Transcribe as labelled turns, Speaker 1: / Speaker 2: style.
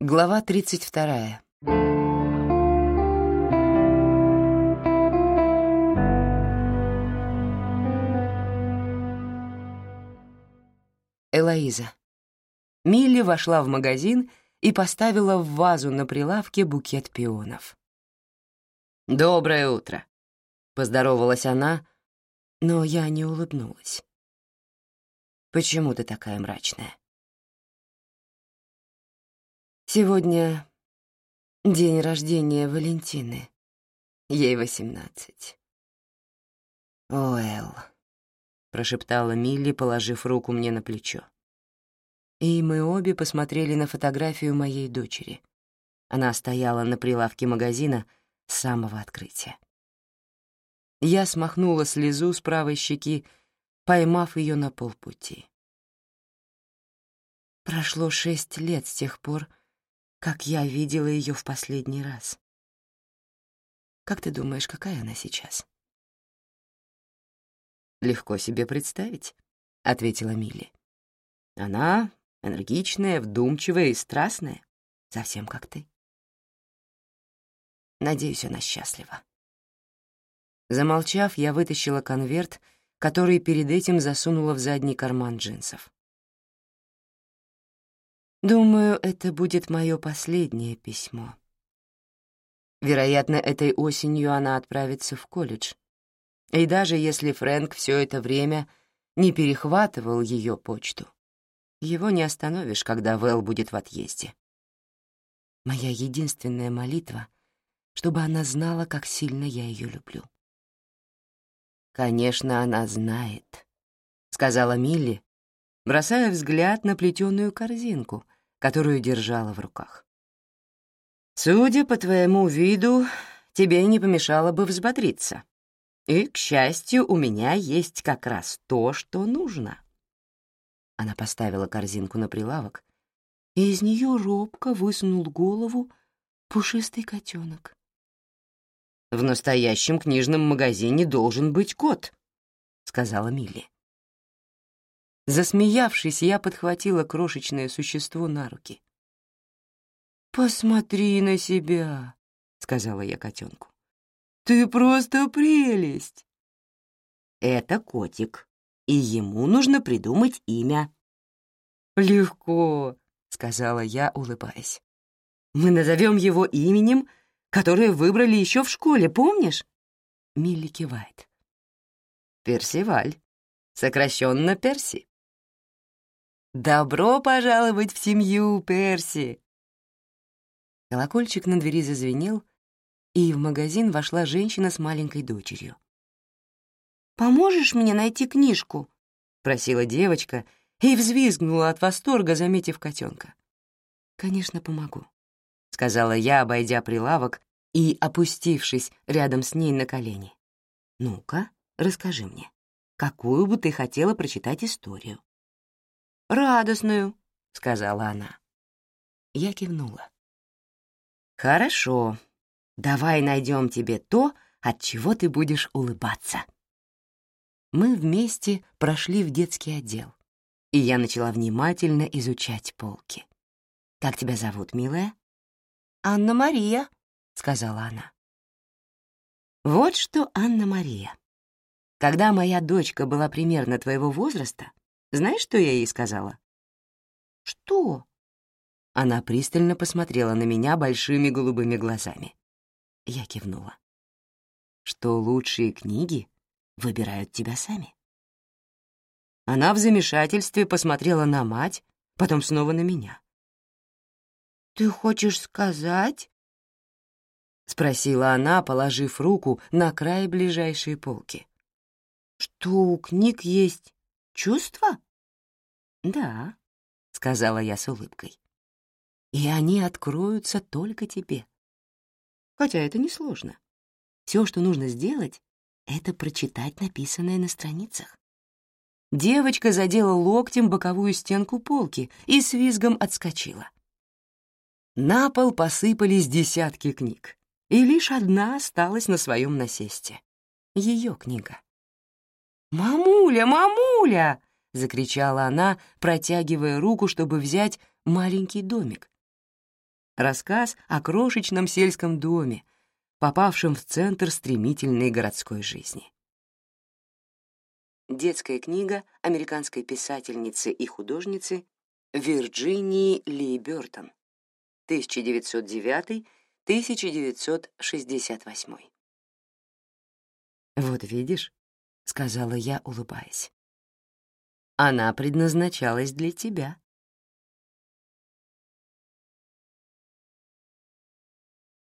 Speaker 1: Глава 32. Элоиза. Милли вошла в магазин и поставила в вазу на прилавке букет пионов. «Доброе утро», — поздоровалась она, но я не улыбнулась. «Почему ты такая мрачная?» Сегодня день рождения Валентины. Ей восемнадцать. «О, Эл», — прошептала Милли, положив руку мне на плечо. И мы обе посмотрели на фотографию моей дочери. Она стояла на прилавке магазина с самого открытия. Я смахнула слезу с правой щеки, поймав ее на полпути. Прошло шесть лет с тех пор, как я видела ее в последний раз. Как ты думаешь, какая она сейчас? «Легко себе представить», — ответила Милли. «Она энергичная, вдумчивая и страстная, совсем как ты. Надеюсь, она счастлива». Замолчав, я вытащила конверт, который перед этим засунула в задний карман джинсов. Думаю, это будет мое последнее письмо. Вероятно, этой осенью она отправится в колледж. И даже если Фрэнк все это время не перехватывал ее почту, его не остановишь, когда Вэл будет в отъезде. Моя единственная молитва — чтобы она знала, как сильно я ее люблю. «Конечно, она знает», — сказала Милли, бросая взгляд на плетеную корзинку, которую держала в руках. «Судя по твоему виду, тебе не помешало бы взбодриться. И, к счастью, у меня есть как раз то, что нужно». Она поставила корзинку на прилавок, и из нее робко высунул голову пушистый котенок. «В настоящем книжном магазине должен быть кот», — сказала Милли. Засмеявшись, я подхватила крошечное существо на руки. «Посмотри на себя», — сказала я котенку. «Ты просто прелесть!» «Это котик, и ему нужно придумать имя». «Легко», — сказала я, улыбаясь. «Мы назовем его именем, которое выбрали еще в школе, помнишь?» Милли кивает. «Персиваль, сокращенно Перси». «Добро пожаловать в семью, Перси!» Колокольчик на двери зазвенел, и в магазин вошла женщина с маленькой дочерью.
Speaker 2: «Поможешь мне найти книжку?»
Speaker 1: — просила девочка и взвизгнула от восторга, заметив котенка. «Конечно, помогу», — сказала я, обойдя прилавок и опустившись рядом с ней на колени. «Ну-ка, расскажи мне, какую бы ты хотела прочитать историю?»
Speaker 2: Радостную», —
Speaker 1: сказала она. Я кивнула. «Хорошо. Давай найдем тебе то, от чего ты будешь улыбаться». Мы вместе прошли в детский отдел, и я начала внимательно изучать полки. «Как тебя зовут, милая?»
Speaker 2: «Анна-Мария», —
Speaker 1: сказала она. «Вот что, Анна-Мария. Когда моя дочка была примерно твоего возраста, знаешь, что я ей сказала?»
Speaker 2: «Что?»
Speaker 1: Она пристально посмотрела на меня большими голубыми глазами. Я кивнула. «Что лучшие книги выбирают тебя сами». Она в замешательстве посмотрела на мать, потом снова на меня.
Speaker 2: «Ты хочешь сказать?»
Speaker 1: — спросила она, положив руку на край ближайшей полки.
Speaker 2: «Что у книг есть чувства?»
Speaker 1: «Да», — сказала я с улыбкой. «И они откроются только тебе. Хотя это несложно. Все, что нужно сделать, — это прочитать написанное на страницах». Девочка задела локтем боковую стенку полки и с визгом отскочила. На пол посыпались десятки книг, и лишь одна осталась на своем насесте. Ее книга. «Мамуля, мамуля!» — закричала она, протягивая руку, чтобы взять маленький домик. Рассказ о крошечном сельском доме, попавшем в центр стремительной городской жизни. Детская книга американской писательницы и художницы Вирджинии Ли Бёртон, 1909-1968. «Вот видишь», — сказала я, улыбаясь. «Она предназначалась для тебя».